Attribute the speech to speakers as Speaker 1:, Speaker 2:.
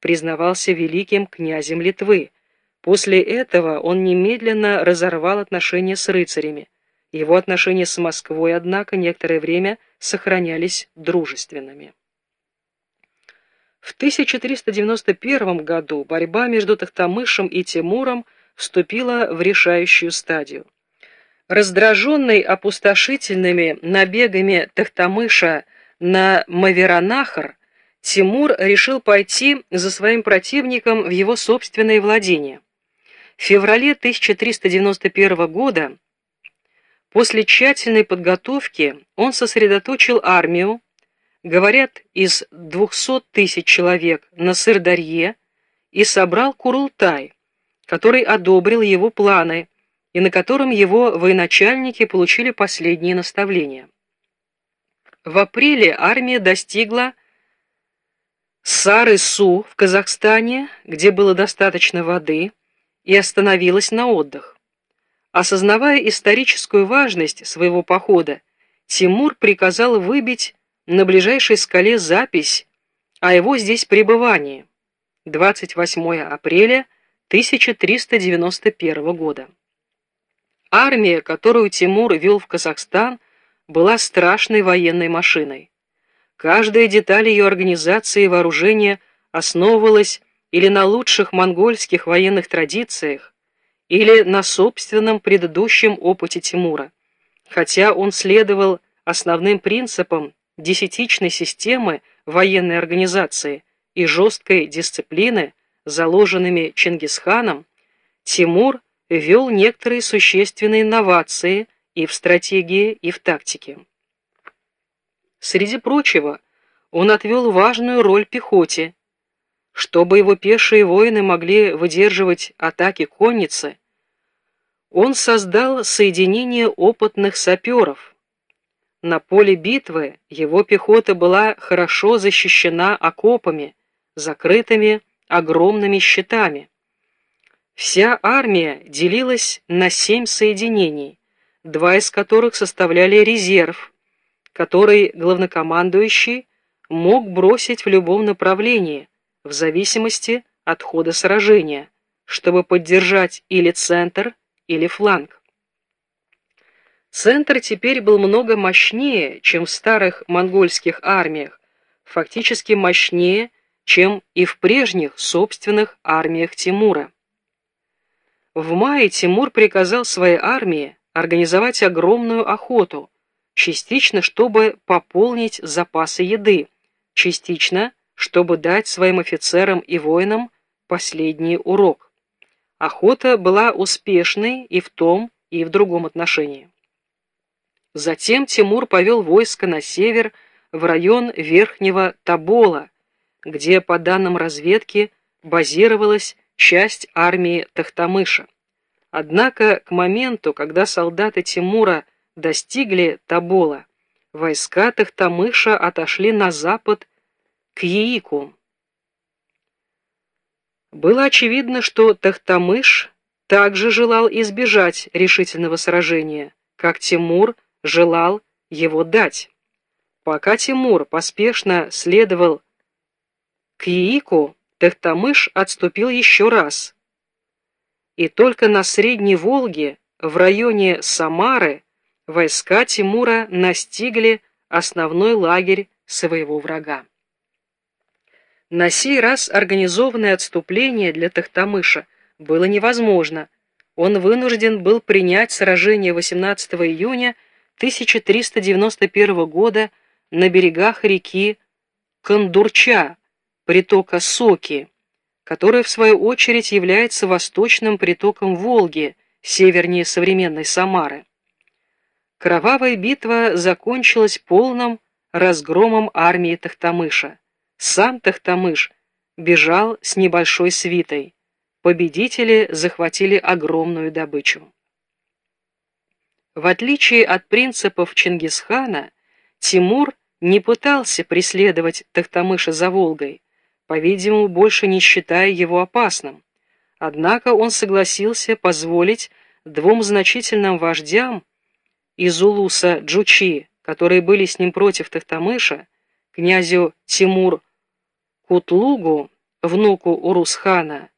Speaker 1: признавался великим князем Литвы. После этого он немедленно разорвал отношения с рыцарями. Его отношения с Москвой, однако, некоторое время сохранялись дружественными. В 1391 году борьба между Тахтамышем и Тимуром вступила в решающую стадию. Раздраженный опустошительными набегами Тахтамыша на Маверанахар, Тимур решил пойти за своим противником в его собственное владение. В феврале 1391 года после тщательной подготовки он сосредоточил армию, говорят, из 200 тысяч человек на Сырдарье и собрал Курултай, который одобрил его планы и на котором его военачальники получили последние наставления. В апреле армия достигла Сары-Су в Казахстане, где было достаточно воды, и остановилась на отдых. Осознавая историческую важность своего похода, Тимур приказал выбить на ближайшей скале запись о его здесь пребывании 28 апреля 1391 года. Армия, которую Тимур вел в Казахстан, была страшной военной машиной. Каждая деталь ее организации и вооружения основывалась или на лучших монгольских военных традициях, или на собственном предыдущем опыте Тимура, хотя он следовал основным принципам десятичной системы военной организации и жесткой дисциплины, заложенными Чингисханом, Тимур ввел некоторые существенные инновации и в стратегии, и в тактике. Среди прочего, он отвел важную роль пехоте. Чтобы его пешие воины могли выдерживать атаки конницы, он создал соединение опытных саперов. На поле битвы его пехота была хорошо защищена окопами, закрытыми огромными щитами. Вся армия делилась на семь соединений, два из которых составляли резерв, который главнокомандующий мог бросить в любом направлении, в зависимости от хода сражения, чтобы поддержать или центр, или фланг. Центр теперь был много мощнее, чем в старых монгольских армиях, фактически мощнее, чем и в прежних собственных армиях Тимура. В мае Тимур приказал своей армии организовать огромную охоту, частично чтобы пополнить запасы еды, частично чтобы дать своим офицерам и воинам последний урок. Охота была успешной и в том, и в другом отношении. Затем Тимур повел войско на север в район Верхнего Табола, где, по данным разведки, базировалась часть армии Тахтамыша. Однако к моменту, когда солдаты Тимура достигли Табола, войска Тахтамыша отошли на запад к Яику. Было очевидно, что Тахтамыш также желал избежать решительного сражения, как Тимур желал его дать. Пока Тимур поспешно следовал к Яику, Тахтамыш отступил еще раз. И только на Средней Волге, в районе Самары, войска Тимура настигли основной лагерь своего врага. На сей раз организованное отступление для Тахтамыша было невозможно. Он вынужден был принять сражение 18 июня 1391 года на берегах реки Кондурча, притока Соки, которая в свою очередь является восточным притоком Волги, севернее современной Самары. Кровавая битва закончилась полным разгромом армии Тахтамыша. Сам Тахтамыш бежал с небольшой свитой. Победители захватили огромную добычу. В отличие от принципов Чингисхана, Тимур не пытался преследовать Тахтамыша за Волгой, по-видимому, больше не считая его опасным. Однако он согласился позволить двум значительным вождям из Улуса Джучи, которые были с ним против Тахтамыша, князю Тимур Кутлугу внуку Урус-хана,